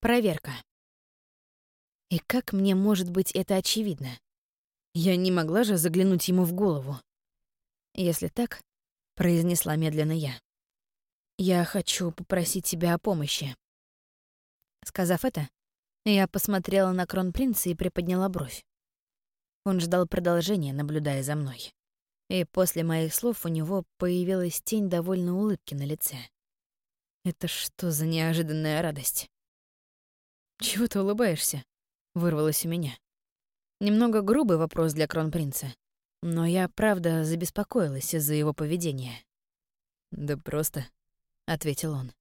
Проверка. И как мне может быть это очевидно? Я не могла же заглянуть ему в голову. Если так, произнесла медленно я. Я хочу попросить тебя о помощи. Сказав это, я посмотрела на кронпринца и приподняла бровь. Он ждал продолжения, наблюдая за мной. И после моих слов у него появилась тень довольной улыбки на лице. Это что за неожиданная радость? «Чего ты улыбаешься?» — вырвалось у меня. Немного грубый вопрос для кронпринца, но я, правда, забеспокоилась из-за его поведения. «Да просто», — ответил он.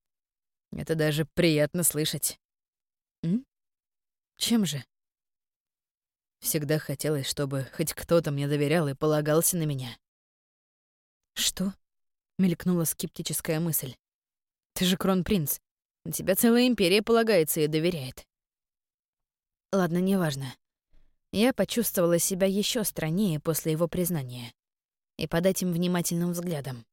«Это даже приятно слышать». «М? Чем же?» Всегда хотелось, чтобы хоть кто-то мне доверял и полагался на меня. «Что?» — мелькнула скептическая мысль. «Ты же кронпринц. На тебя целая империя полагается и доверяет». Ладно, неважно. Я почувствовала себя еще страннее после его признания. И под этим внимательным взглядом.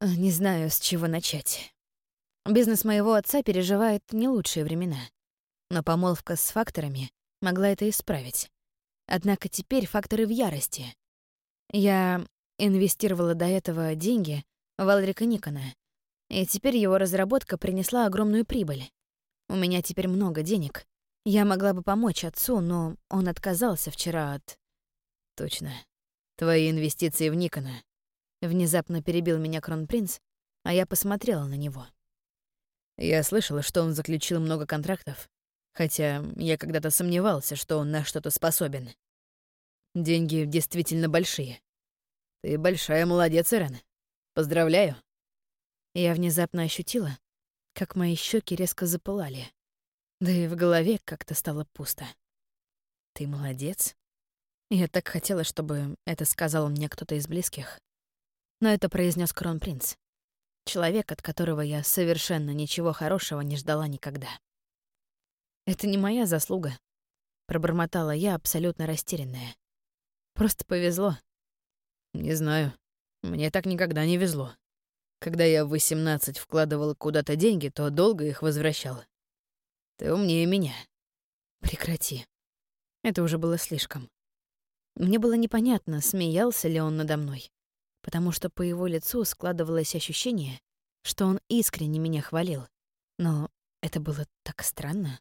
Не знаю, с чего начать. Бизнес моего отца переживает не лучшие времена. Но помолвка с факторами могла это исправить. Однако теперь факторы в ярости. Я инвестировала до этого деньги в Алрика Никона, и теперь его разработка принесла огромную прибыль. У меня теперь много денег. Я могла бы помочь отцу, но он отказался вчера от... Точно. Твои инвестиции в Никона. Внезапно перебил меня Кронпринц, а я посмотрела на него. Я слышала, что он заключил много контрактов, хотя я когда-то сомневался, что он на что-то способен. Деньги действительно большие. Ты большая молодец, Ирен. Поздравляю. Я внезапно ощутила, как мои щеки резко запылали. Да и в голове как-то стало пусто. Ты молодец. Я так хотела, чтобы это сказал мне кто-то из близких. Но это произнес кронпринц. Человек, от которого я совершенно ничего хорошего не ждала никогда. Это не моя заслуга, пробормотала я, абсолютно растерянная. Просто повезло. Не знаю. Мне так никогда не везло. Когда я в 18 вкладывал куда-то деньги, то долго их возвращал. Ты умнее меня. Прекрати. Это уже было слишком. Мне было непонятно, смеялся ли он надо мной, потому что по его лицу складывалось ощущение, что он искренне меня хвалил. Но это было так странно.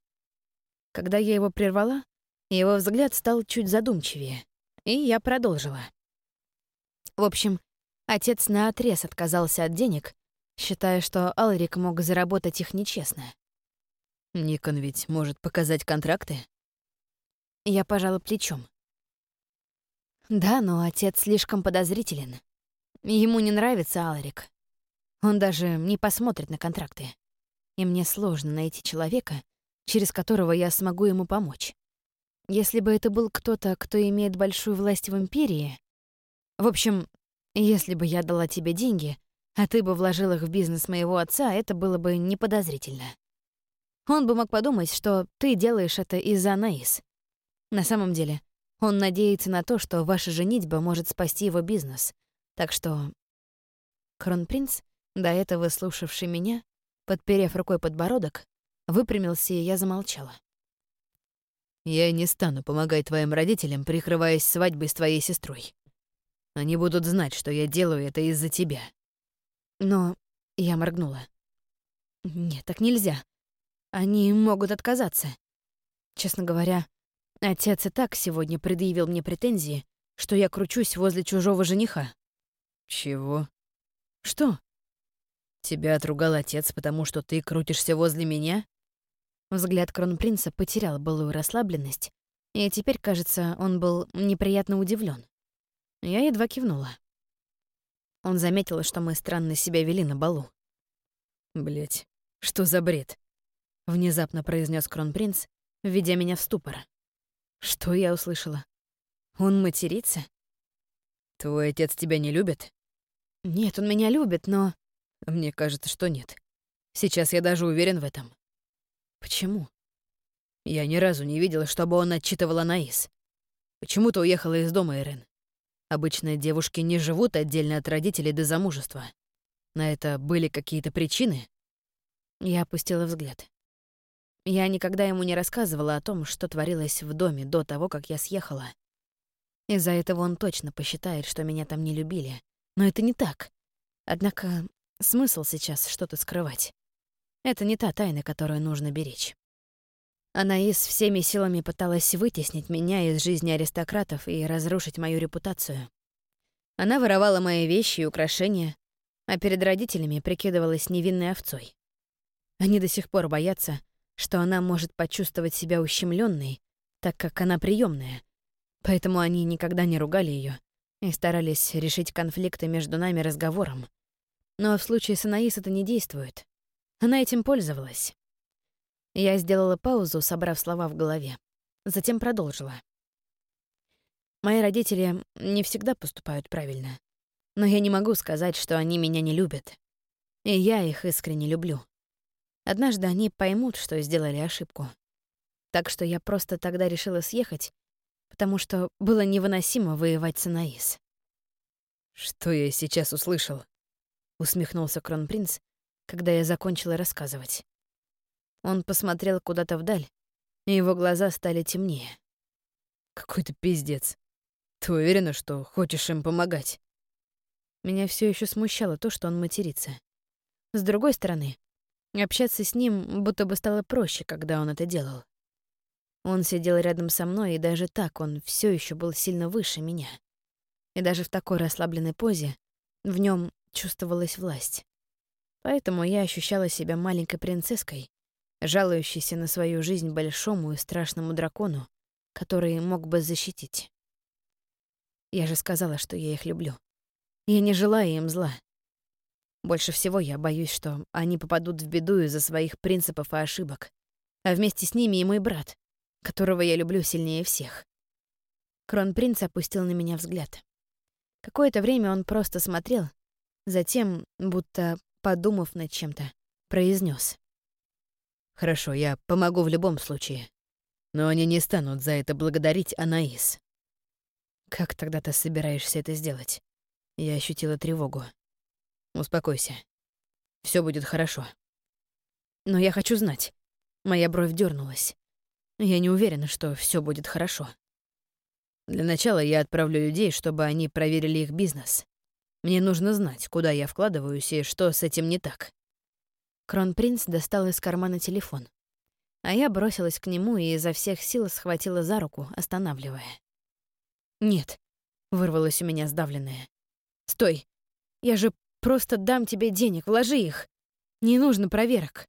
Когда я его прервала, его взгляд стал чуть задумчивее, и я продолжила. В общем, отец наотрез отказался от денег, считая, что Алрик мог заработать их нечестно. Никон ведь может показать контракты. Я пожала плечом. Да, но отец слишком подозрителен. Ему не нравится Алрик. Он даже не посмотрит на контракты. И мне сложно найти человека, через которого я смогу ему помочь. Если бы это был кто-то, кто имеет большую власть в Империи... В общем, если бы я дала тебе деньги, а ты бы вложил их в бизнес моего отца, это было бы неподозрительно. Он бы мог подумать, что ты делаешь это из-за Наис. На самом деле, он надеется на то, что ваша женитьба может спасти его бизнес. Так что... Кронпринц, до этого слушавший меня, подперев рукой подбородок, выпрямился, и я замолчала. «Я не стану помогать твоим родителям, прикрываясь свадьбой с твоей сестрой. Они будут знать, что я делаю это из-за тебя». Но я моргнула. «Нет, так нельзя. Они могут отказаться. Честно говоря, отец и так сегодня предъявил мне претензии, что я кручусь возле чужого жениха». «Чего?» «Что?» «Тебя отругал отец, потому что ты крутишься возле меня?» Взгляд кронпринца потерял былую расслабленность, и теперь, кажется, он был неприятно удивлен. Я едва кивнула. Он заметил, что мы странно себя вели на балу. Блять, что за бред?» — внезапно произнес кронпринц, введя меня в ступор. Что я услышала? Он матерится? «Твой отец тебя не любит?» «Нет, он меня любит, но...» Мне кажется, что нет. Сейчас я даже уверен в этом. Почему? Я ни разу не видела, чтобы он отчитывал Анаис. Почему ты уехала из дома, Ирен? Обычно девушки не живут отдельно от родителей до замужества. На это были какие-то причины? Я опустила взгляд. Я никогда ему не рассказывала о том, что творилось в доме до того, как я съехала. Из-за этого он точно посчитает, что меня там не любили. Но это не так. Однако смысл сейчас что-то скрывать. Это не та тайна, которую нужно беречь. Анаис всеми силами пыталась вытеснить меня из жизни аристократов и разрушить мою репутацию. Она воровала мои вещи и украшения, а перед родителями прикидывалась невинной овцой. Они до сих пор боятся, что она может почувствовать себя ущемленной, так как она приемная, поэтому они никогда не ругали ее и старались решить конфликты между нами разговором. Но в случае с Анаис это не действует. Она этим пользовалась. Я сделала паузу, собрав слова в голове. Затем продолжила. Мои родители не всегда поступают правильно. Но я не могу сказать, что они меня не любят. И я их искренне люблю. Однажды они поймут, что сделали ошибку. Так что я просто тогда решила съехать, потому что было невыносимо воевать с Анаис. «Что я сейчас услышал?» — усмехнулся кронпринц, когда я закончила рассказывать. Он посмотрел куда-то вдаль, и его глаза стали темнее. «Какой-то пиздец. Ты уверена, что хочешь им помогать?» Меня все еще смущало то, что он матерится. С другой стороны, общаться с ним будто бы стало проще, когда он это делал. Он сидел рядом со мной, и даже так он все еще был сильно выше меня. И даже в такой расслабленной позе в нем чувствовалась власть. Поэтому я ощущала себя маленькой принцесской, жалующийся на свою жизнь большому и страшному дракону, который мог бы защитить. Я же сказала, что я их люблю. Я не желаю им зла. Больше всего я боюсь, что они попадут в беду из-за своих принципов и ошибок. А вместе с ними и мой брат, которого я люблю сильнее всех. Кронпринц опустил на меня взгляд. Какое-то время он просто смотрел, затем, будто подумав над чем-то, произнес: Хорошо, я помогу в любом случае. Но они не станут за это благодарить Анаис. Как тогда ты собираешься это сделать? Я ощутила тревогу. Успокойся. Все будет хорошо. Но я хочу знать. Моя бровь дернулась. Я не уверена, что все будет хорошо. Для начала я отправлю людей, чтобы они проверили их бизнес. Мне нужно знать, куда я вкладываюсь и что с этим не так. Кронпринц достал из кармана телефон. А я бросилась к нему и изо всех сил схватила за руку, останавливая. «Нет», — вырвалось у меня сдавленное. «Стой! Я же просто дам тебе денег, вложи их! Не нужно проверок!»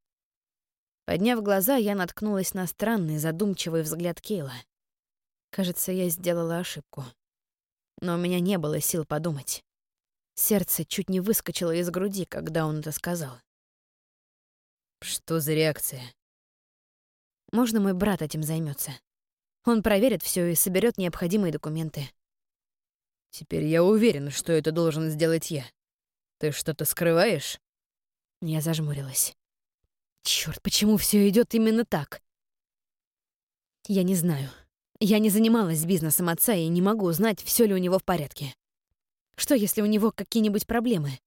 Подняв глаза, я наткнулась на странный, задумчивый взгляд Кейла. Кажется, я сделала ошибку. Но у меня не было сил подумать. Сердце чуть не выскочило из груди, когда он это сказал. Что за реакция? Можно мой брат этим займется. Он проверит все и соберет необходимые документы. Теперь я уверен, что это должен сделать я. Ты что-то скрываешь? Я зажмурилась. Черт, почему все идет именно так? Я не знаю. Я не занималась бизнесом отца и не могу узнать, все ли у него в порядке. Что, если у него какие-нибудь проблемы?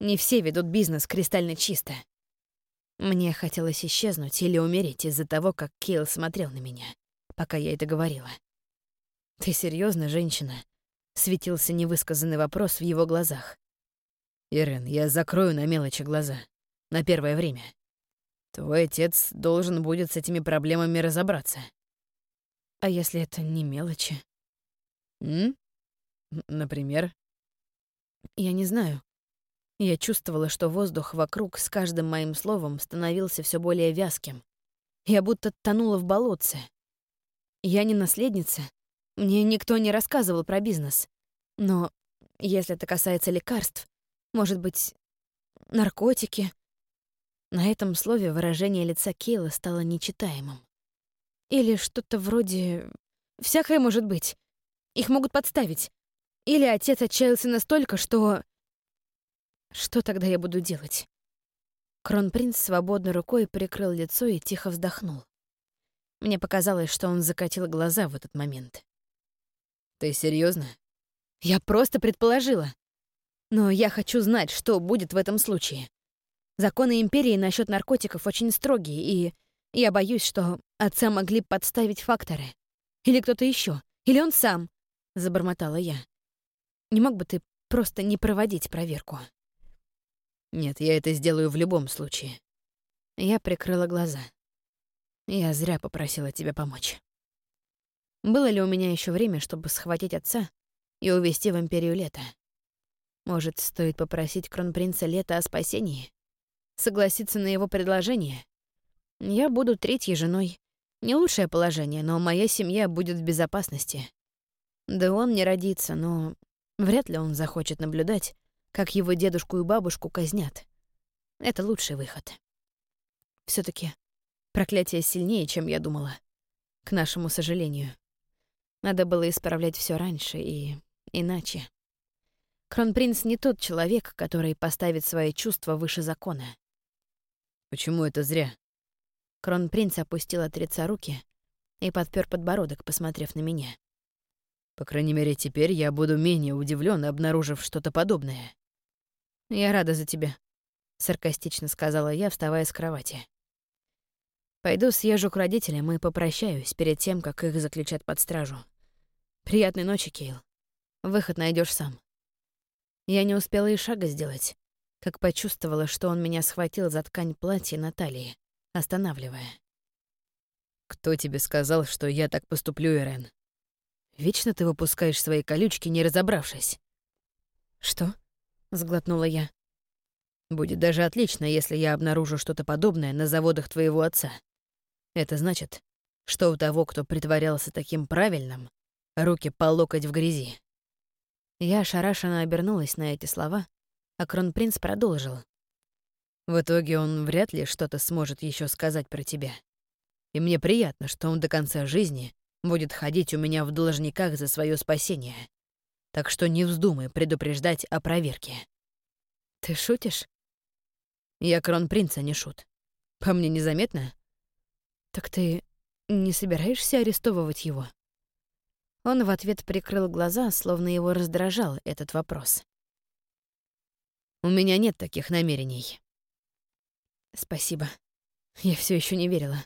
Не все ведут бизнес кристально чисто. Мне хотелось исчезнуть или умереть из-за того, как Кейл смотрел на меня, пока я это говорила. «Ты серьезно, женщина?» — светился невысказанный вопрос в его глазах. «Ирен, я закрою на мелочи глаза. На первое время. Твой отец должен будет с этими проблемами разобраться». «А если это не мелочи?» «М? Например?» «Я не знаю. Я чувствовала, что воздух вокруг с каждым моим словом становился все более вязким. Я будто тонула в болотце. Я не наследница. Мне никто не рассказывал про бизнес. Но если это касается лекарств, может быть, наркотики... На этом слове выражение лица Кейла стало нечитаемым. Или что-то вроде... Всякое может быть. Их могут подставить. Или отец отчаялся настолько, что... Что тогда я буду делать? Кронпринц свободной рукой прикрыл лицо и тихо вздохнул. Мне показалось, что он закатил глаза в этот момент. «Ты серьезно? «Я просто предположила. Но я хочу знать, что будет в этом случае. Законы Империи насчет наркотиков очень строгие, и Я боюсь, что отца могли подставить факторы. Или кто-то еще, или он сам, — забормотала я. Не мог бы ты просто не проводить проверку? Нет, я это сделаю в любом случае. Я прикрыла глаза. Я зря попросила тебя помочь. Было ли у меня еще время, чтобы схватить отца и увезти в Империю Лета? Может, стоит попросить кронпринца Лета о спасении? Согласиться на его предложение? Я буду третьей женой. Не лучшее положение, но моя семья будет в безопасности. Да он не родится, но вряд ли он захочет наблюдать, как его дедушку и бабушку казнят. Это лучший выход. все таки проклятие сильнее, чем я думала. К нашему сожалению. Надо было исправлять все раньше и иначе. Кронпринц не тот человек, который поставит свои чувства выше закона. Почему это зря? Кронпринц опустил от лица руки и подпер подбородок, посмотрев на меня. По крайней мере, теперь я буду менее удивлен, обнаружив что-то подобное. «Я рада за тебя», — саркастично сказала я, вставая с кровати. «Пойду съезжу к родителям и попрощаюсь перед тем, как их заключат под стражу. Приятной ночи, Кейл. Выход найдешь сам». Я не успела и шага сделать, как почувствовала, что он меня схватил за ткань платья на талии, останавливая. «Кто тебе сказал, что я так поступлю, Ирен? Вечно ты выпускаешь свои колючки, не разобравшись». «Что?» — сглотнула я. «Будет даже отлично, если я обнаружу что-то подобное на заводах твоего отца. Это значит, что у того, кто притворялся таким правильным, руки по локоть в грязи». Я ошарашенно обернулась на эти слова, а кронпринц продолжил. «В итоге он вряд ли что-то сможет еще сказать про тебя. И мне приятно, что он до конца жизни будет ходить у меня в должниках за свое спасение так что не вздумай предупреждать о проверке». «Ты шутишь?» «Я кронпринц, а не шут. По мне незаметно?» «Так ты не собираешься арестовывать его?» Он в ответ прикрыл глаза, словно его раздражал этот вопрос. «У меня нет таких намерений». «Спасибо. Я все еще не верила.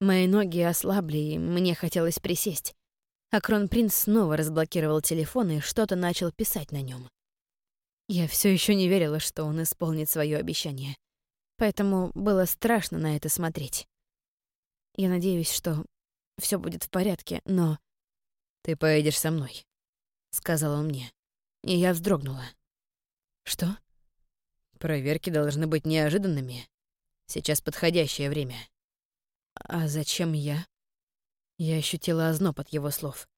Мои ноги ослабли, и мне хотелось присесть а кронпринц снова разблокировал телефон и что-то начал писать на нем. Я все еще не верила, что он исполнит свое обещание, поэтому было страшно на это смотреть. Я надеюсь, что все будет в порядке, но... «Ты поедешь со мной», — сказал он мне, и я вздрогнула. «Что?» «Проверки должны быть неожиданными. Сейчас подходящее время». «А зачем я?» Я ощутила озноб от его слов.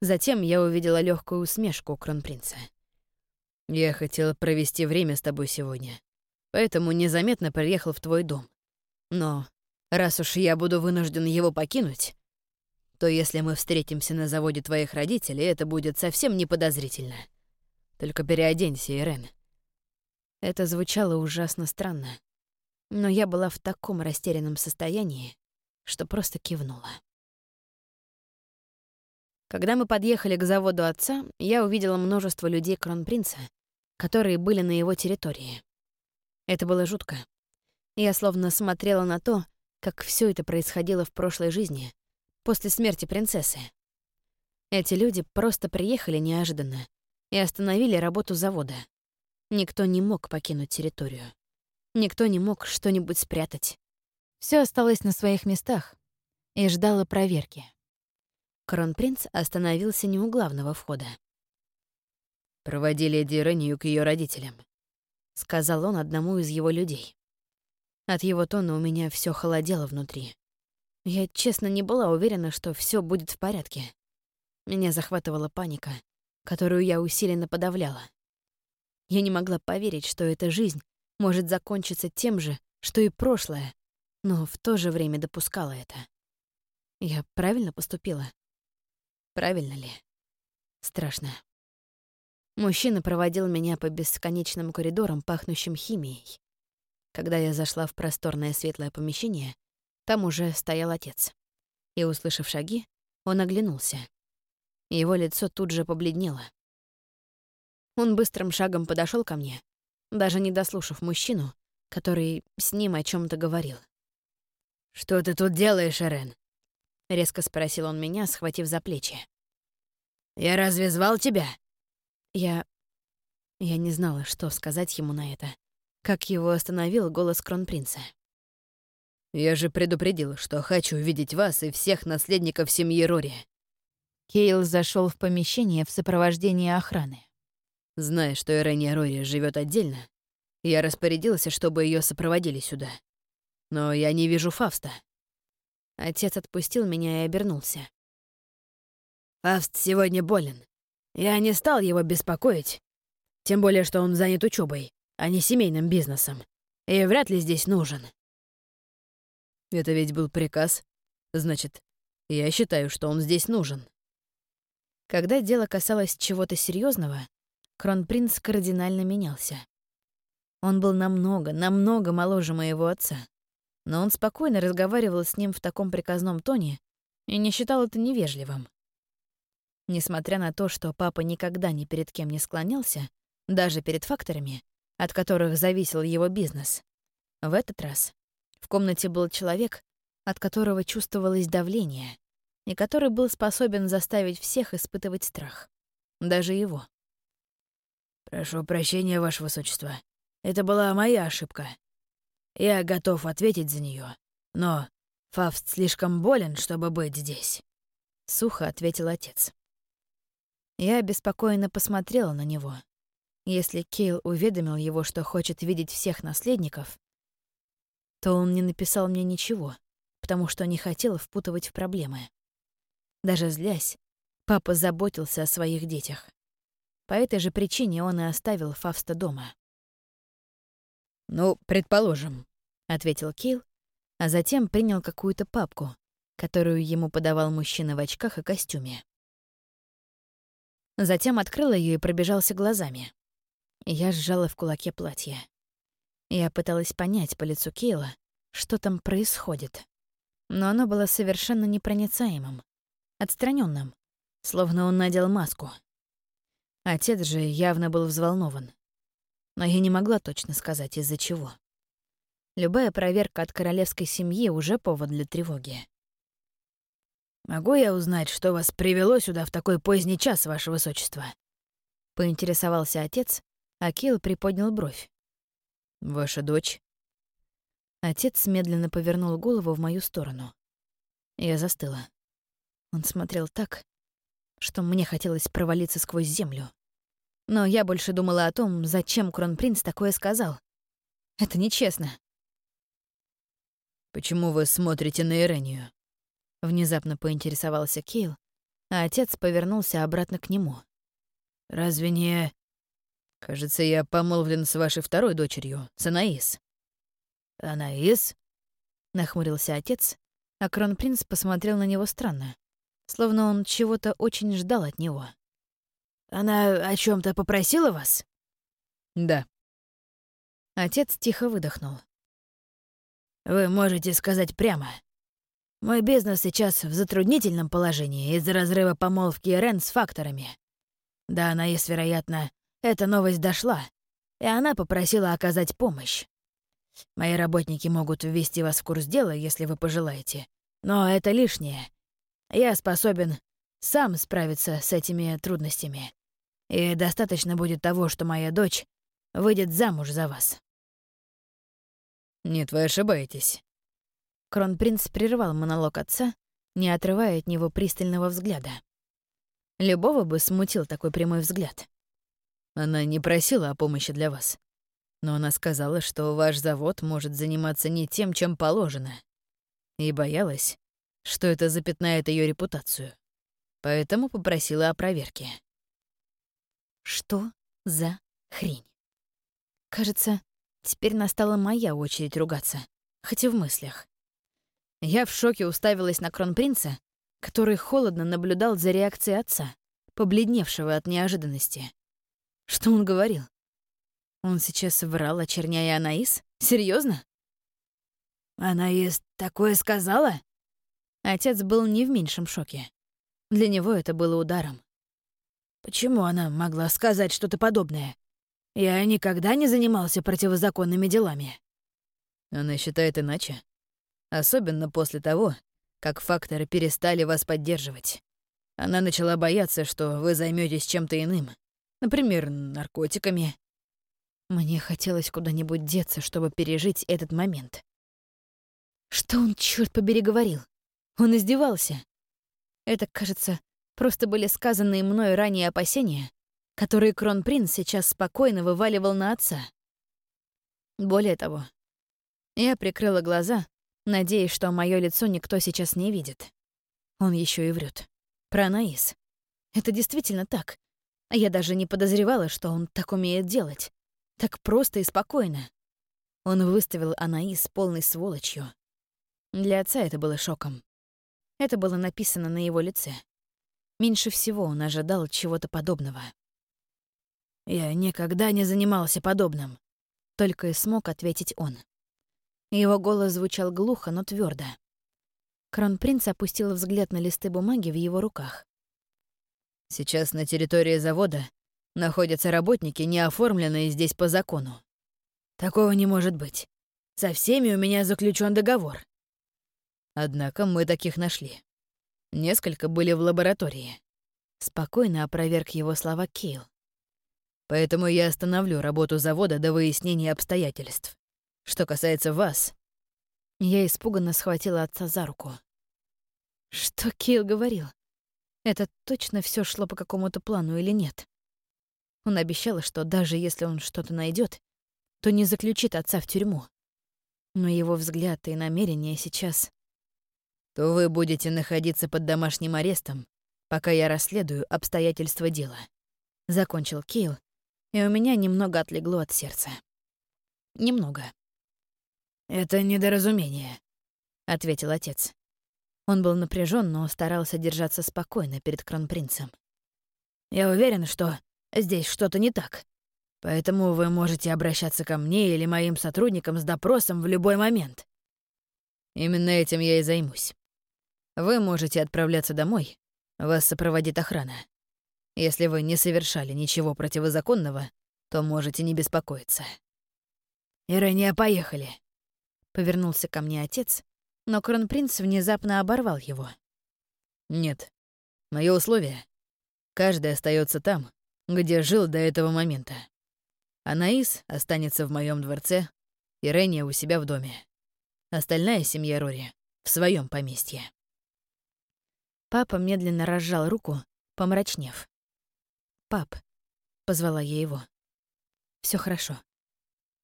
Затем я увидела легкую усмешку кронпринца. «Я хотела провести время с тобой сегодня, поэтому незаметно приехал в твой дом. Но раз уж я буду вынужден его покинуть, то если мы встретимся на заводе твоих родителей, это будет совсем не подозрительно. Только переоденься, Ирен». Это звучало ужасно странно, но я была в таком растерянном состоянии, что просто кивнула. Когда мы подъехали к заводу отца, я увидела множество людей Кронпринца, которые были на его территории. Это было жутко. Я словно смотрела на то, как все это происходило в прошлой жизни, после смерти принцессы. Эти люди просто приехали неожиданно и остановили работу завода. Никто не мог покинуть территорию. Никто не мог что-нибудь спрятать. Все осталось на своих местах и ждало проверки. Кронпринц остановился не у главного входа. «Проводи леди Рению к ее родителям», — сказал он одному из его людей. От его тона у меня все холодело внутри. Я, честно, не была уверена, что все будет в порядке. Меня захватывала паника, которую я усиленно подавляла. Я не могла поверить, что эта жизнь может закончиться тем же, что и прошлое, но в то же время допускала это. Я правильно поступила? Правильно ли? Страшно. Мужчина проводил меня по бесконечным коридорам, пахнущим химией. Когда я зашла в просторное светлое помещение, там уже стоял отец. И, услышав шаги, он оглянулся. Его лицо тут же побледнело. Он быстрым шагом подошел ко мне, даже не дослушав мужчину, который с ним о чем то говорил. «Что ты тут делаешь, Эрен?» — резко спросил он меня, схватив за плечи. «Я разве звал тебя?» Я... Я не знала, что сказать ему на это. Как его остановил голос кронпринца. «Я же предупредил, что хочу видеть вас и всех наследников семьи Рори». Кейл зашел в помещение в сопровождении охраны. Зная, что Ирения Рори живет отдельно, я распорядился, чтобы ее сопроводили сюда. Но я не вижу Фавста. Отец отпустил меня и обернулся. Фавст сегодня болен. Я не стал его беспокоить. Тем более, что он занят учебой, а не семейным бизнесом. И вряд ли здесь нужен. Это ведь был приказ. Значит, я считаю, что он здесь нужен. Когда дело касалось чего-то серьезного, кронпринц кардинально менялся. Он был намного, намного моложе моего отца. Но он спокойно разговаривал с ним в таком приказном тоне и не считал это невежливым. Несмотря на то, что папа никогда ни перед кем не склонялся, даже перед факторами, от которых зависел его бизнес, в этот раз в комнате был человек, от которого чувствовалось давление, и который был способен заставить всех испытывать страх. Даже его. «Прошу прощения, Ваше Высочество. Это была моя ошибка. Я готов ответить за нее, но Фавст слишком болен, чтобы быть здесь», — сухо ответил отец. Я беспокойно посмотрела на него. Если Кейл уведомил его, что хочет видеть всех наследников, то он не написал мне ничего, потому что не хотел впутывать в проблемы. Даже злясь, папа заботился о своих детях. По этой же причине он и оставил Фавста дома. «Ну, предположим», — ответил Кейл, а затем принял какую-то папку, которую ему подавал мужчина в очках и костюме. Затем открыл ее и пробежался глазами. Я сжала в кулаке платье. Я пыталась понять по лицу Кейла, что там происходит. Но оно было совершенно непроницаемым, отстраненным, словно он надел маску. Отец же явно был взволнован но я не могла точно сказать, из-за чего. Любая проверка от королевской семьи уже повод для тревоги. «Могу я узнать, что вас привело сюда в такой поздний час, ваше высочество?» — поинтересовался отец, а Килл приподнял бровь. «Ваша дочь?» Отец медленно повернул голову в мою сторону. Я застыла. Он смотрел так, что мне хотелось провалиться сквозь землю. Но я больше думала о том, зачем кронпринц такое сказал. Это нечестно. «Почему вы смотрите на Ирению?» Внезапно поинтересовался Кейл, а отец повернулся обратно к нему. «Разве не...» «Кажется, я помолвлен с вашей второй дочерью, с Анаис». «Анаис?» — нахмурился отец, а кронпринц посмотрел на него странно, словно он чего-то очень ждал от него. Она о чем то попросила вас? Да. Отец тихо выдохнул. Вы можете сказать прямо. Мой бизнес сейчас в затруднительном положении из-за разрыва помолвки Рен с факторами. Да, она есть, вероятно, эта новость дошла, и она попросила оказать помощь. Мои работники могут ввести вас в курс дела, если вы пожелаете, но это лишнее. Я способен сам справиться с этими трудностями. И достаточно будет того, что моя дочь выйдет замуж за вас». «Нет, вы ошибаетесь». Кронпринц прервал монолог отца, не отрывая от него пристального взгляда. Любого бы смутил такой прямой взгляд. Она не просила о помощи для вас. Но она сказала, что ваш завод может заниматься не тем, чем положено. И боялась, что это запятнает ее репутацию. Поэтому попросила о проверке. Что за хрень? Кажется, теперь настала моя очередь ругаться, хоть и в мыслях. Я в шоке уставилась на кронпринца, который холодно наблюдал за реакцией отца, побледневшего от неожиданности. Что он говорил? Он сейчас врал, очерняя Анаис? Серьезно? «Анаис такое сказала?» Отец был не в меньшем шоке. Для него это было ударом. Почему она могла сказать что-то подобное? Я никогда не занимался противозаконными делами. Она считает иначе. Особенно после того, как факторы перестали вас поддерживать. Она начала бояться, что вы займетесь чем-то иным, например, наркотиками. Мне хотелось куда-нибудь деться, чтобы пережить этот момент. Что он, черт побери, говорил? Он издевался. Это, кажется, просто были сказанные мной ранее опасения, которые Кронпринц сейчас спокойно вываливал на отца. Более того, я прикрыла глаза, надеясь, что мое лицо никто сейчас не видит. Он еще и врет. Про Анаис. Это действительно так. Я даже не подозревала, что он так умеет делать. Так просто и спокойно. Он выставил Анаис полной сволочью. Для отца это было шоком. Это было написано на его лице. Меньше всего он ожидал чего-то подобного. «Я никогда не занимался подобным», — только и смог ответить он. Его голос звучал глухо, но твердо. Кронпринц опустил взгляд на листы бумаги в его руках. «Сейчас на территории завода находятся работники, не оформленные здесь по закону. Такого не может быть. Со всеми у меня заключен договор. Однако мы таких нашли. Несколько были в лаборатории. Спокойно опроверг его слова Кейл. Поэтому я остановлю работу завода до выяснения обстоятельств. Что касается вас... Я испуганно схватила отца за руку. Что Кейл говорил? Это точно все шло по какому-то плану или нет? Он обещал, что даже если он что-то найдет, то не заключит отца в тюрьму. Но его взгляд и намерения сейчас... То вы будете находиться под домашним арестом, пока я расследую обстоятельства дела. Закончил Кейл, и у меня немного отлегло от сердца. Немного. «Это недоразумение», — ответил отец. Он был напряжен, но старался держаться спокойно перед кронпринцем. «Я уверен, что здесь что-то не так. Поэтому вы можете обращаться ко мне или моим сотрудникам с допросом в любой момент. Именно этим я и займусь. Вы можете отправляться домой, вас сопроводит охрана. Если вы не совершали ничего противозаконного, то можете не беспокоиться. «Ирэния, поехали!» Повернулся ко мне отец, но кронпринц внезапно оборвал его. «Нет. Мое условие. Каждый остается там, где жил до этого момента. Анаис останется в моем дворце, Ирэния у себя в доме. Остальная семья Рори в своем поместье». Папа медленно разжал руку, помрачнев. «Пап», — позвала я его. Все хорошо.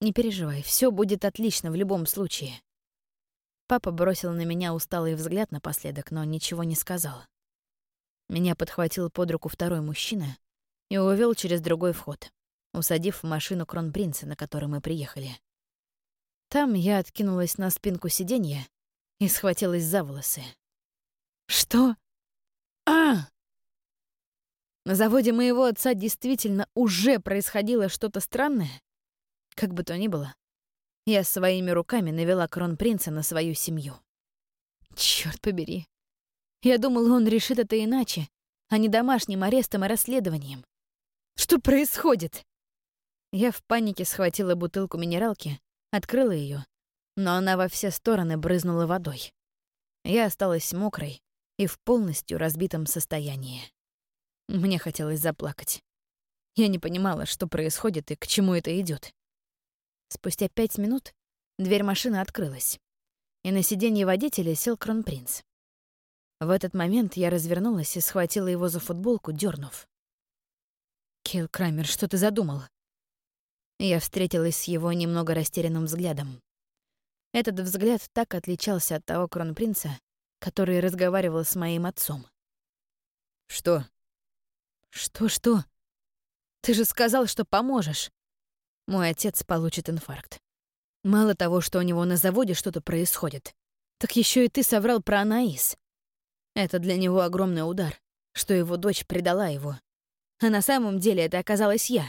Не переживай, все будет отлично в любом случае». Папа бросил на меня усталый взгляд напоследок, но ничего не сказал. Меня подхватил под руку второй мужчина и увел через другой вход, усадив в машину кронпринца, на которой мы приехали. Там я откинулась на спинку сиденья и схватилась за волосы. «Что?» А! На заводе моего отца действительно уже происходило что-то странное? Как бы то ни было, я своими руками навела кронпринца на свою семью. Черт побери. Я думала, он решит это иначе, а не домашним арестом и расследованием. Что происходит? Я в панике схватила бутылку минералки, открыла ее, но она во все стороны брызнула водой. Я осталась мокрой, и в полностью разбитом состоянии. Мне хотелось заплакать. Я не понимала, что происходит и к чему это идет. Спустя пять минут дверь машины открылась, и на сиденье водителя сел кронпринц. В этот момент я развернулась и схватила его за футболку, дернув. «Кейл Крамер, что ты задумал?» Я встретилась с его немного растерянным взглядом. Этот взгляд так отличался от того кронпринца, который разговаривал с моим отцом. «Что?» «Что-что? Ты же сказал, что поможешь. Мой отец получит инфаркт. Мало того, что у него на заводе что-то происходит, так еще и ты соврал про Анаис. Это для него огромный удар, что его дочь предала его. А на самом деле это оказалась я.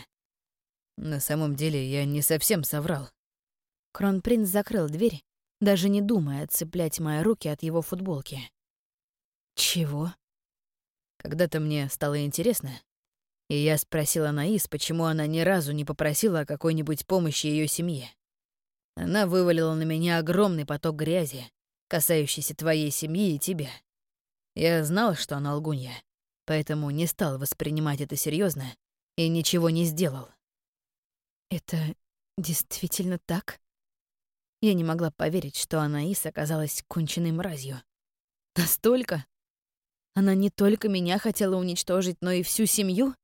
На самом деле я не совсем соврал. Кронпринц закрыл дверь даже не думая отцеплять мои руки от его футболки. «Чего?» Когда-то мне стало интересно, и я спросила Наис, почему она ни разу не попросила о какой-нибудь помощи ее семье. Она вывалила на меня огромный поток грязи, касающийся твоей семьи и тебя. Я знал, что она лгунья, поэтому не стал воспринимать это серьезно и ничего не сделал. Это действительно так? Я не могла поверить, что Анаис оказалась конченной мразью. Настолько? Она не только меня хотела уничтожить, но и всю семью?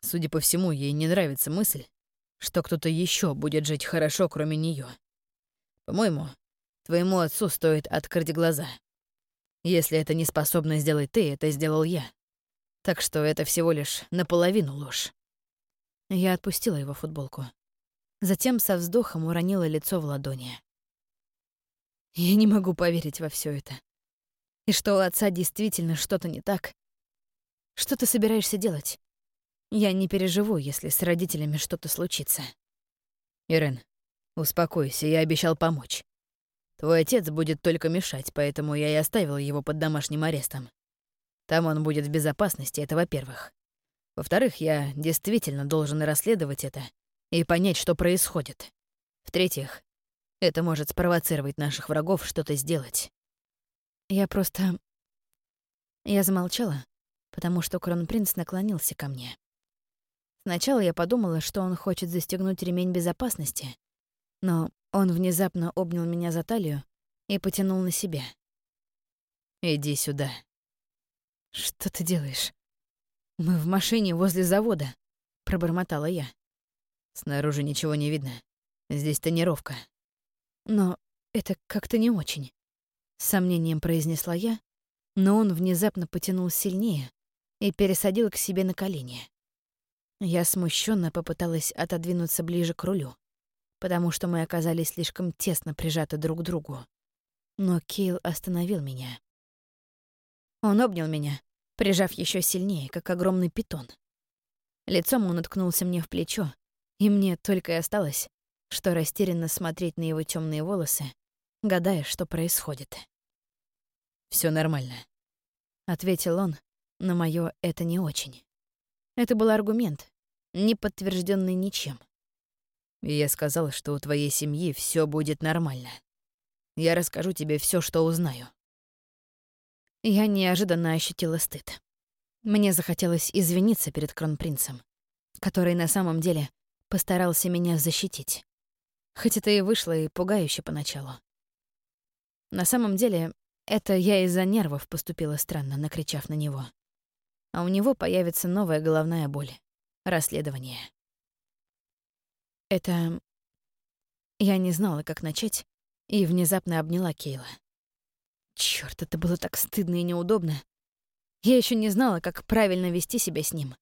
Судя по всему, ей не нравится мысль, что кто-то еще будет жить хорошо, кроме нее. По-моему, твоему отцу стоит открыть глаза. Если это не способна сделать ты, это сделал я. Так что это всего лишь наполовину ложь. Я отпустила его футболку. Затем со вздохом уронила лицо в ладони. Я не могу поверить во все это. И что у отца действительно что-то не так. Что ты собираешься делать? Я не переживу, если с родителями что-то случится. Ирен, успокойся, я обещал помочь. Твой отец будет только мешать, поэтому я и оставил его под домашним арестом. Там он будет в безопасности, это во-первых. Во-вторых, я действительно должен расследовать это и понять, что происходит. В-третьих, это может спровоцировать наших врагов что-то сделать. Я просто... Я замолчала, потому что кронпринц наклонился ко мне. Сначала я подумала, что он хочет застегнуть ремень безопасности, но он внезапно обнял меня за талию и потянул на себя. «Иди сюда». «Что ты делаешь?» «Мы в машине возле завода», — пробормотала я. «Снаружи ничего не видно. Здесь тонировка». «Но это как-то не очень», — с сомнением произнесла я, но он внезапно потянул сильнее и пересадил к себе на колени. Я смущенно попыталась отодвинуться ближе к рулю, потому что мы оказались слишком тесно прижаты друг к другу. Но Кейл остановил меня. Он обнял меня, прижав еще сильнее, как огромный питон. Лицом он уткнулся мне в плечо, и мне только и осталось, что растерянно смотреть на его темные волосы, гадая, что происходит. Все нормально», — ответил он, но мое это не очень. Это был аргумент, не подтвержденный ничем. Я сказал, что у твоей семьи все будет нормально. Я расскажу тебе все, что узнаю. Я неожиданно ощутила стыд. Мне захотелось извиниться перед кронпринцем, который на самом деле постарался меня защитить. Хоть это и вышло и пугающе поначалу. На самом деле, это я из-за нервов поступила странно, накричав на него а у него появится новая головная боль — расследование. Это... Я не знала, как начать, и внезапно обняла Кейла. Чёрт, это было так стыдно и неудобно. Я еще не знала, как правильно вести себя с ним.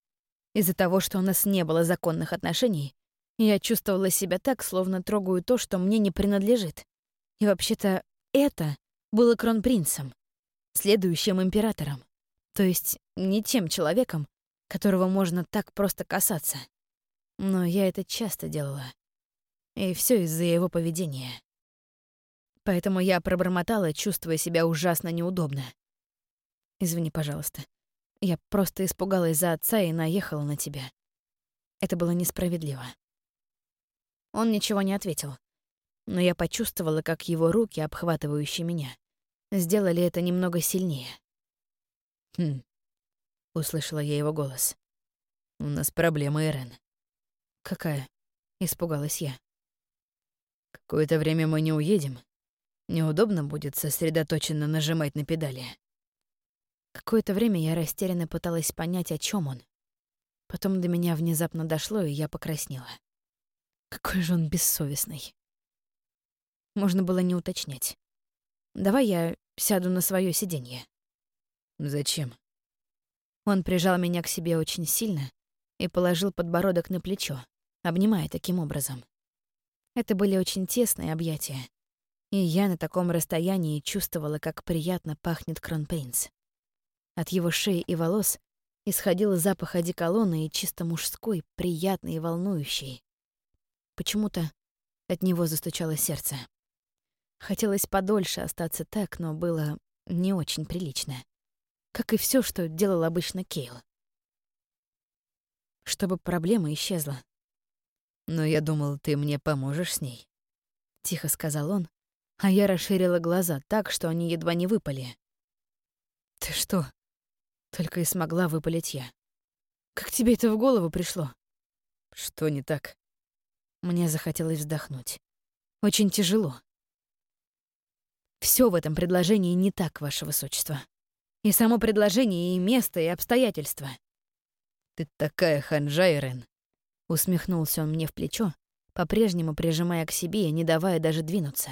Из-за того, что у нас не было законных отношений, я чувствовала себя так, словно трогаю то, что мне не принадлежит. И вообще-то это было кронпринцем, следующим императором. То есть не тем человеком, которого можно так просто касаться. Но я это часто делала. И все из-за его поведения. Поэтому я пробормотала, чувствуя себя ужасно неудобно. Извини, пожалуйста. Я просто испугалась за отца и наехала на тебя. Это было несправедливо. Он ничего не ответил, но я почувствовала, как его руки, обхватывающие меня, сделали это немного сильнее. «Хм», — услышала я его голос. «У нас проблема, Ирен». «Какая?» — испугалась я. «Какое-то время мы не уедем. Неудобно будет сосредоточенно нажимать на педали». Какое-то время я растерянно пыталась понять, о чем он. Потом до меня внезапно дошло, и я покраснела. Какой же он бессовестный. Можно было не уточнять. Давай я сяду на свое сиденье. «Зачем?» Он прижал меня к себе очень сильно и положил подбородок на плечо, обнимая таким образом. Это были очень тесные объятия, и я на таком расстоянии чувствовала, как приятно пахнет кронпринц. От его шеи и волос исходил запах одеколона и чисто мужской, приятный и волнующий. Почему-то от него застучало сердце. Хотелось подольше остаться так, но было не очень прилично как и все, что делал обычно Кейл. Чтобы проблема исчезла. «Но я думал, ты мне поможешь с ней», — тихо сказал он, а я расширила глаза так, что они едва не выпали. «Ты что?» — только и смогла выпалить я. «Как тебе это в голову пришло?» «Что не так?» Мне захотелось вздохнуть. Очень тяжело. Все в этом предложении не так, Ваше Высочество. И само предложение, и место, и обстоятельства. «Ты такая ханжа, Ирен!» Усмехнулся он мне в плечо, по-прежнему прижимая к себе и не давая даже двинуться.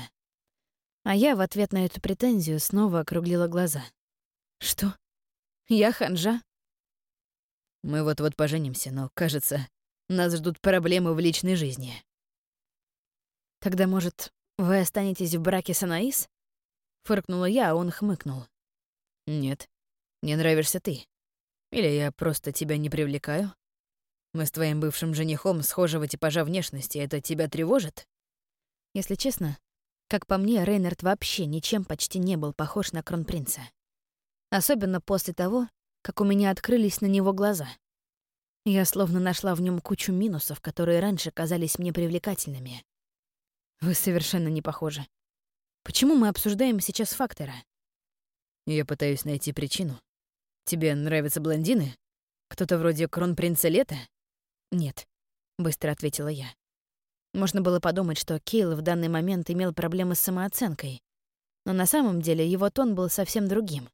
А я в ответ на эту претензию снова округлила глаза. «Что? Я ханжа?» «Мы вот-вот поженимся, но, кажется, нас ждут проблемы в личной жизни». «Тогда, может, вы останетесь в браке с Анаис?» Фыркнула я, а он хмыкнул. «Нет, мне нравишься ты. Или я просто тебя не привлекаю? Мы с твоим бывшим женихом схожего типажа внешности, это тебя тревожит?» Если честно, как по мне, Рейнард вообще ничем почти не был похож на кронпринца. Особенно после того, как у меня открылись на него глаза. Я словно нашла в нем кучу минусов, которые раньше казались мне привлекательными. Вы совершенно не похожи. Почему мы обсуждаем сейчас фактора? Я пытаюсь найти причину. Тебе нравятся блондины? Кто-то вроде кронпринца Лета? Нет, быстро ответила я. Можно было подумать, что Кейл в данный момент имел проблемы с самооценкой. Но на самом деле его тон был совсем другим.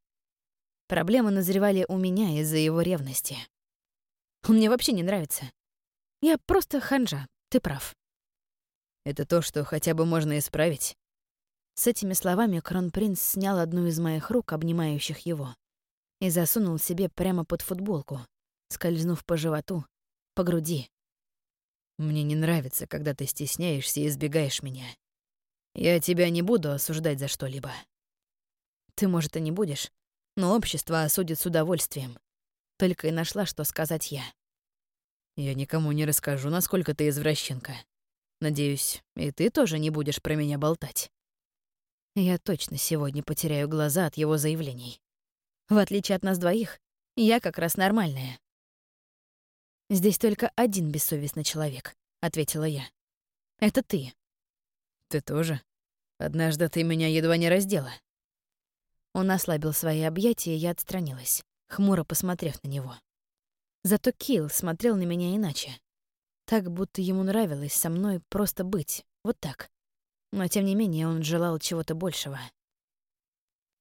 Проблемы назревали у меня из-за его ревности. Он мне вообще не нравится. Я просто ханжа, ты прав. Это то, что хотя бы можно исправить. С этими словами кронпринц снял одну из моих рук, обнимающих его, и засунул себе прямо под футболку, скользнув по животу, по груди. «Мне не нравится, когда ты стесняешься и избегаешь меня. Я тебя не буду осуждать за что-либо». «Ты, может, и не будешь, но общество осудит с удовольствием». Только и нашла, что сказать я. «Я никому не расскажу, насколько ты извращенка. Надеюсь, и ты тоже не будешь про меня болтать». Я точно сегодня потеряю глаза от его заявлений. В отличие от нас двоих, я как раз нормальная. «Здесь только один бессовестный человек», — ответила я. «Это ты». «Ты тоже? Однажды ты меня едва не раздела». Он ослабил свои объятия, и я отстранилась, хмуро посмотрев на него. Зато Килл смотрел на меня иначе. Так, будто ему нравилось со мной просто быть, вот так. Но, тем не менее, он желал чего-то большего.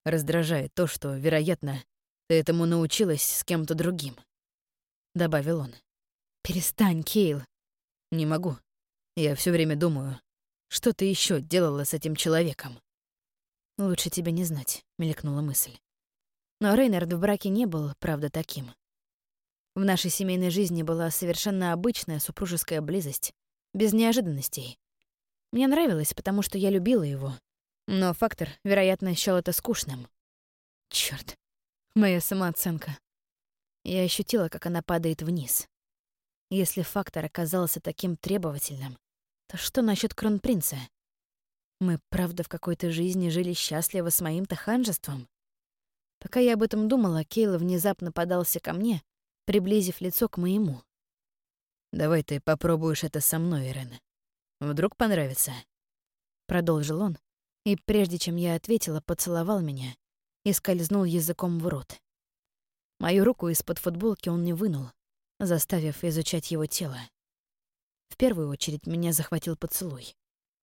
«Раздражает то, что, вероятно, ты этому научилась с кем-то другим», — добавил он. «Перестань, Кейл». «Не могу. Я все время думаю, что ты еще делала с этим человеком?» «Лучше тебе не знать», — мелькнула мысль. Но Рейнард в браке не был, правда, таким. В нашей семейной жизни была совершенно обычная супружеская близость, без неожиданностей. Мне нравилось, потому что я любила его. Но фактор, вероятно, счёл это скучным. Чёрт, моя самооценка. Я ощутила, как она падает вниз. Если фактор оказался таким требовательным, то что насчет кронпринца? Мы, правда, в какой-то жизни жили счастливо с моим-то ханжеством? Пока я об этом думала, Кейла внезапно подался ко мне, приблизив лицо к моему. «Давай ты попробуешь это со мной, Ирен. Вдруг понравится?» Продолжил он, и прежде чем я ответила, поцеловал меня и скользнул языком в рот. Мою руку из-под футболки он не вынул, заставив изучать его тело. В первую очередь меня захватил поцелуй,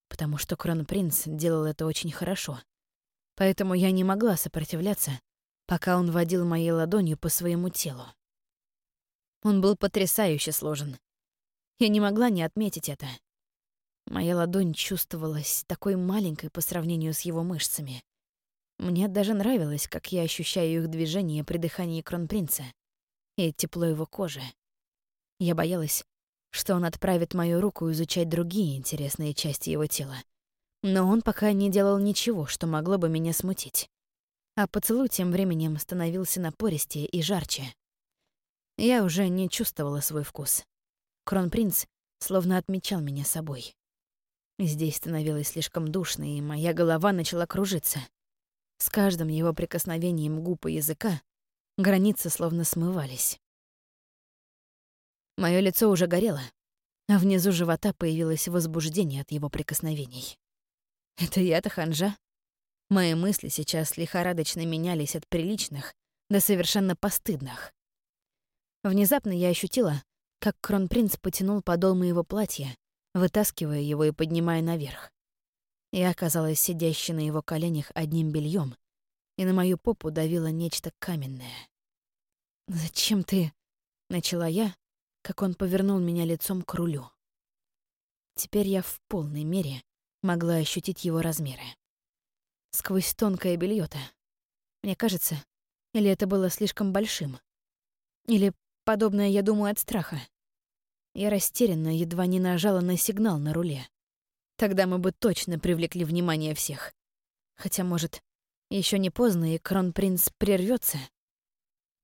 потому что Кронпринц делал это очень хорошо. Поэтому я не могла сопротивляться, пока он водил моей ладонью по своему телу. Он был потрясающе сложен. Я не могла не отметить это. Моя ладонь чувствовалась такой маленькой по сравнению с его мышцами. Мне даже нравилось, как я ощущаю их движение при дыхании кронпринца и тепло его кожи. Я боялась, что он отправит мою руку изучать другие интересные части его тела. Но он пока не делал ничего, что могло бы меня смутить. А поцелуй тем временем становился напористее и жарче. Я уже не чувствовала свой вкус. Кронпринц словно отмечал меня собой. Здесь становилось слишком душно, и моя голова начала кружиться. С каждым его прикосновением губ и языка границы словно смывались. Моё лицо уже горело, а внизу живота появилось возбуждение от его прикосновений. Это я-то ханжа? Мои мысли сейчас лихорадочно менялись от приличных до совершенно постыдных. Внезапно я ощутила, как кронпринц потянул подол моего платья, вытаскивая его и поднимая наверх. Я оказалась сидящей на его коленях одним бельем, и на мою попу давило нечто каменное. «Зачем ты...» — начала я, как он повернул меня лицом к рулю. Теперь я в полной мере могла ощутить его размеры. Сквозь тонкое белье-то. Мне кажется, или это было слишком большим. Или подобное, я думаю, от страха. Я растерянно едва не нажала на сигнал на руле. Тогда мы бы точно привлекли внимание всех. Хотя, может, еще не поздно, и кронпринц прервется.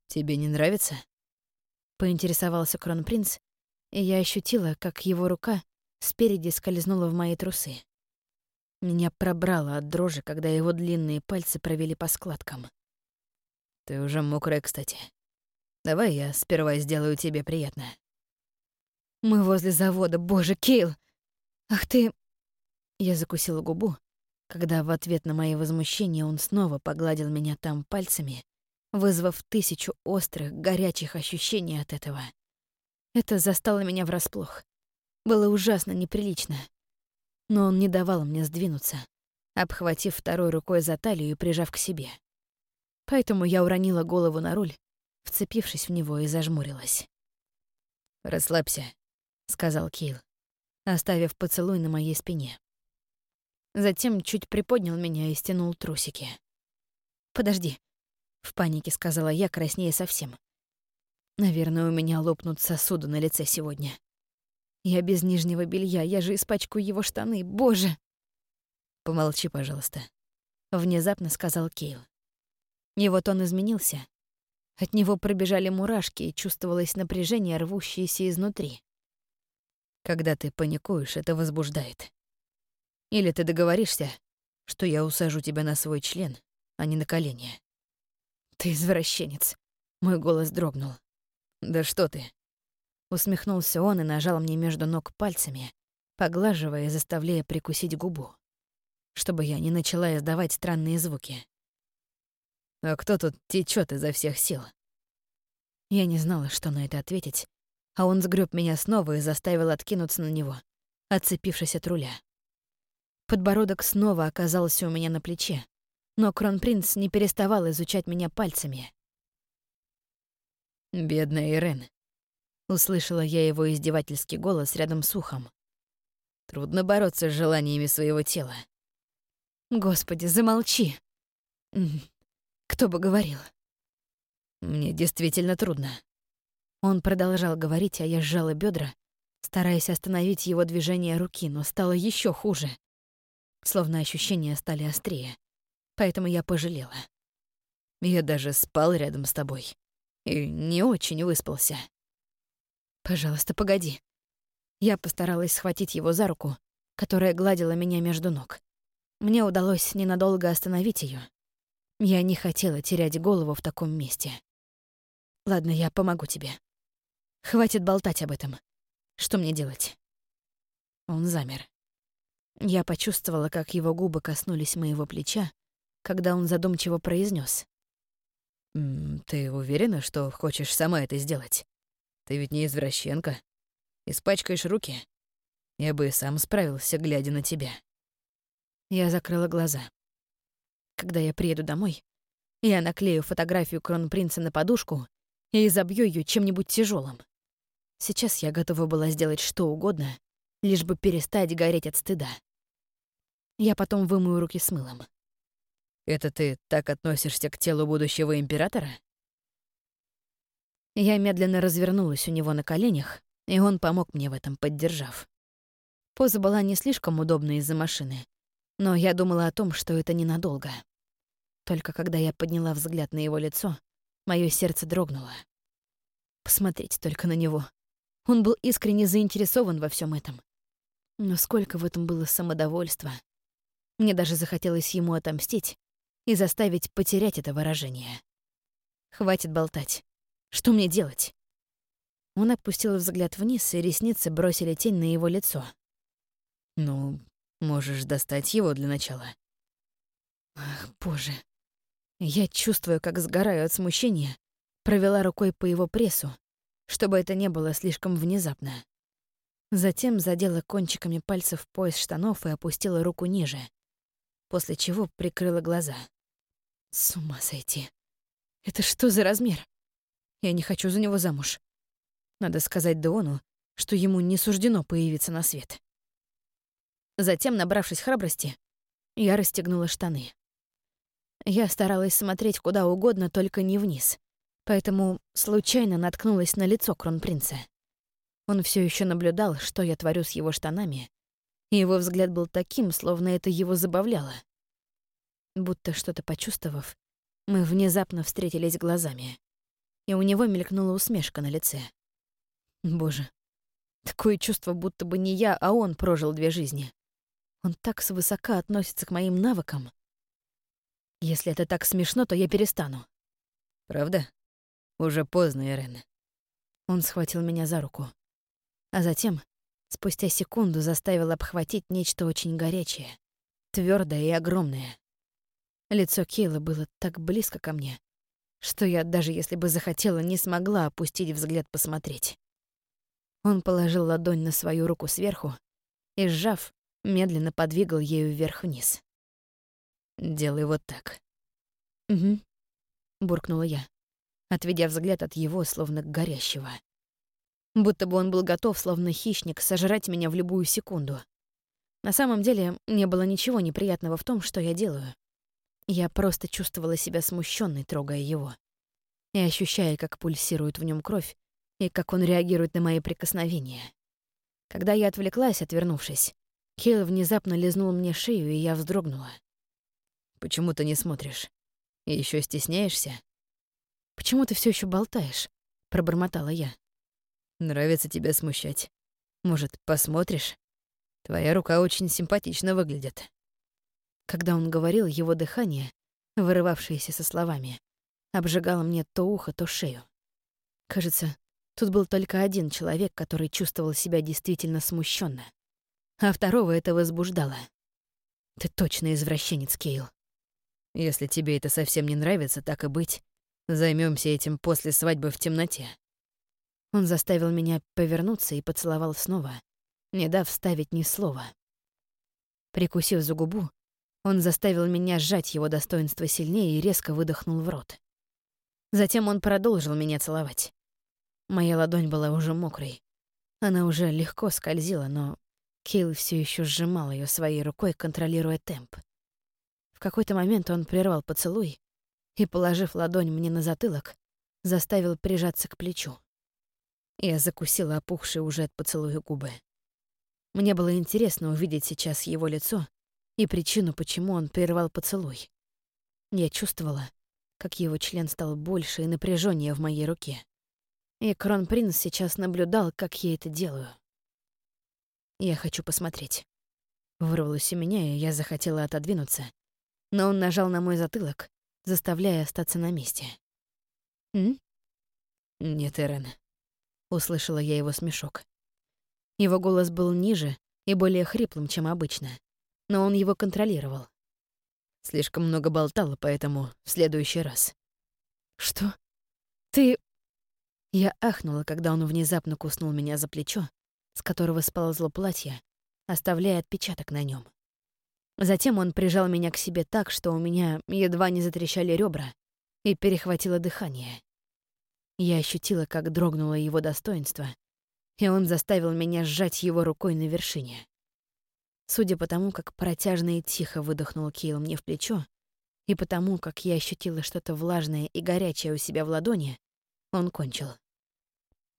«Тебе не нравится?» Поинтересовался кронпринц, и я ощутила, как его рука спереди скользнула в мои трусы. Меня пробрало от дрожи, когда его длинные пальцы провели по складкам. «Ты уже мокрая, кстати. Давай я сперва сделаю тебе приятно». «Мы возле завода, боже, Кейл! Ах ты...» Я закусила губу, когда в ответ на мои возмущения он снова погладил меня там пальцами, вызвав тысячу острых, горячих ощущений от этого. Это застало меня врасплох. Было ужасно неприлично. Но он не давал мне сдвинуться, обхватив второй рукой за талию и прижав к себе. Поэтому я уронила голову на руль, вцепившись в него и зажмурилась. «Расслабься», — сказал Кейл, оставив поцелуй на моей спине. Затем чуть приподнял меня и стянул трусики. «Подожди», — в панике сказала я, краснее совсем. «Наверное, у меня лопнут сосуды на лице сегодня. Я без нижнего белья, я же испачкаю его штаны, боже!» «Помолчи, пожалуйста», — внезапно сказал Кейл. Его тон изменился. От него пробежали мурашки, и чувствовалось напряжение, рвущееся изнутри. «Когда ты паникуешь, это возбуждает. Или ты договоришься, что я усажу тебя на свой член, а не на колени. Ты извращенец. Мой голос дрогнул. Да что ты? Усмехнулся он и нажал мне между ног пальцами, поглаживая и заставляя прикусить губу, чтобы я не начала издавать странные звуки. А кто тут течет изо всех сил? Я не знала, что на это ответить, а он сгреб меня снова и заставил откинуться на него, отцепившись от руля. Подбородок снова оказался у меня на плече, но кронпринц не переставал изучать меня пальцами. «Бедная Ирен», — услышала я его издевательский голос рядом с ухом. «Трудно бороться с желаниями своего тела». «Господи, замолчи!» «Кто бы говорил?» «Мне действительно трудно». Он продолжал говорить, а я сжала бедра, стараясь остановить его движение руки, но стало еще хуже словно ощущения стали острее. Поэтому я пожалела. Я даже спал рядом с тобой. И не очень выспался. Пожалуйста, погоди. Я постаралась схватить его за руку, которая гладила меня между ног. Мне удалось ненадолго остановить ее. Я не хотела терять голову в таком месте. Ладно, я помогу тебе. Хватит болтать об этом. Что мне делать? Он замер. Я почувствовала, как его губы коснулись моего плеча, когда он задумчиво произнес: «Ты уверена, что хочешь сама это сделать? Ты ведь не извращенка. Испачкаешь руки. Я бы и сам справился, глядя на тебя». Я закрыла глаза. Когда я приеду домой, я наклею фотографию кронпринца на подушку и забью ее чем-нибудь тяжелым. Сейчас я готова была сделать что угодно, лишь бы перестать гореть от стыда. Я потом вымою руки с мылом. Это ты так относишься к телу будущего императора? Я медленно развернулась у него на коленях, и он помог мне в этом, поддержав. Поза была не слишком удобной из-за машины, но я думала о том, что это ненадолго. Только когда я подняла взгляд на его лицо, мое сердце дрогнуло. Посмотреть только на него. Он был искренне заинтересован во всем этом. Но сколько в этом было самодовольства, мне даже захотелось ему отомстить и заставить потерять это выражение. Хватит болтать. Что мне делать? Он опустил взгляд вниз, и ресницы бросили тень на его лицо. «Ну, Можешь достать его для начала. Ах, боже. Я чувствую, как сгораю от смущения, провела рукой по его прессу, чтобы это не было слишком внезапно. Затем задела кончиками пальцев пояс штанов и опустила руку ниже, после чего прикрыла глаза. С ума сойти. Это что за размер? Я не хочу за него замуж. Надо сказать Дону, что ему не суждено появиться на свет. Затем, набравшись храбрости, я расстегнула штаны. Я старалась смотреть куда угодно, только не вниз, поэтому случайно наткнулась на лицо кронпринца. Он все еще наблюдал, что я творю с его штанами, и его взгляд был таким, словно это его забавляло. Будто что-то почувствовав, мы внезапно встретились глазами, и у него мелькнула усмешка на лице. Боже, такое чувство, будто бы не я, а он прожил две жизни. Он так свысока относится к моим навыкам. Если это так смешно, то я перестану. Правда? Уже поздно, Ирен. Он схватил меня за руку а затем, спустя секунду, заставил обхватить нечто очень горячее, твердое и огромное. Лицо Кейла было так близко ко мне, что я, даже если бы захотела, не смогла опустить взгляд посмотреть. Он положил ладонь на свою руку сверху и, сжав, медленно подвигал ею вверх-вниз. «Делай вот так». «Угу», — буркнула я, отведя взгляд от его, словно горящего будто бы он был готов, словно хищник, сожрать меня в любую секунду. На самом деле, не было ничего неприятного в том, что я делаю. Я просто чувствовала себя смущенной, трогая его. И ощущая, как пульсирует в нем кровь, и как он реагирует на мои прикосновения. Когда я отвлеклась, отвернувшись, Кейл внезапно лизнул мне шею, и я вздрогнула. «Почему ты не смотришь? И еще стесняешься?» «Почему ты все еще болтаешь?» — пробормотала я. Нравится тебя смущать. Может, посмотришь? Твоя рука очень симпатично выглядит. Когда он говорил, его дыхание, вырывавшееся со словами, обжигало мне то ухо, то шею. Кажется, тут был только один человек, который чувствовал себя действительно смущенно, а второго это возбуждало. Ты точно извращенец, Кейл. Если тебе это совсем не нравится, так и быть, займемся этим после свадьбы в темноте. Он заставил меня повернуться и поцеловал снова, не дав вставить ни слова. Прикусив за губу, он заставил меня сжать его достоинство сильнее и резко выдохнул в рот. Затем он продолжил меня целовать. Моя ладонь была уже мокрой. Она уже легко скользила, но Кейл все еще сжимал ее своей рукой, контролируя темп. В какой-то момент он прервал поцелуй и, положив ладонь мне на затылок, заставил прижаться к плечу. Я закусила опухшие уже от поцелуя губы. Мне было интересно увидеть сейчас его лицо и причину, почему он прервал поцелуй. Я чувствовала, как его член стал больше и напряженнее в моей руке. И Кронпринц сейчас наблюдал, как я это делаю. «Я хочу посмотреть». Вырвалось у меня, и я захотела отодвинуться, но он нажал на мой затылок, заставляя остаться на месте. «М?» «Нет, Эрен, Услышала я его смешок. Его голос был ниже и более хриплым, чем обычно, но он его контролировал. Слишком много болтала, поэтому в следующий раз. «Что? Ты...» Я ахнула, когда он внезапно куснул меня за плечо, с которого сползло платье, оставляя отпечаток на нем. Затем он прижал меня к себе так, что у меня едва не затрещали ребра, и перехватило дыхание. Я ощутила, как дрогнуло его достоинство, и он заставил меня сжать его рукой на вершине. Судя по тому, как протяжно и тихо выдохнул Кейл мне в плечо, и потому, как я ощутила что-то влажное и горячее у себя в ладони, он кончил.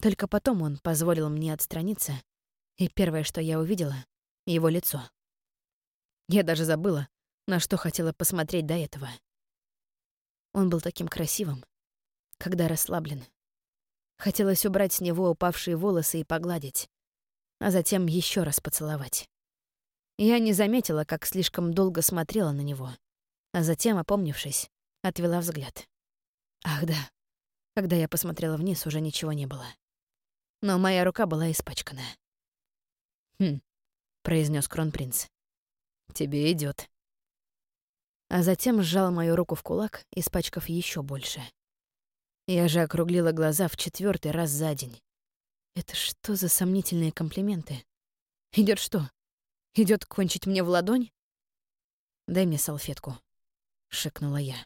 Только потом он позволил мне отстраниться, и первое, что я увидела — его лицо. Я даже забыла, на что хотела посмотреть до этого. Он был таким красивым, когда расслаблен. Хотелось убрать с него упавшие волосы и погладить, а затем еще раз поцеловать. Я не заметила, как слишком долго смотрела на него, а затем, опомнившись, отвела взгляд. Ах да, когда я посмотрела вниз, уже ничего не было. Но моя рука была испачкана. «Хм», — произнес кронпринц. Тебе идет. А затем сжал мою руку в кулак, испачкав еще больше. Я же округлила глаза в четвертый раз за день. Это что за сомнительные комплименты? Идет что? Идет кончить мне в ладонь? Дай мне салфетку, шикнула я.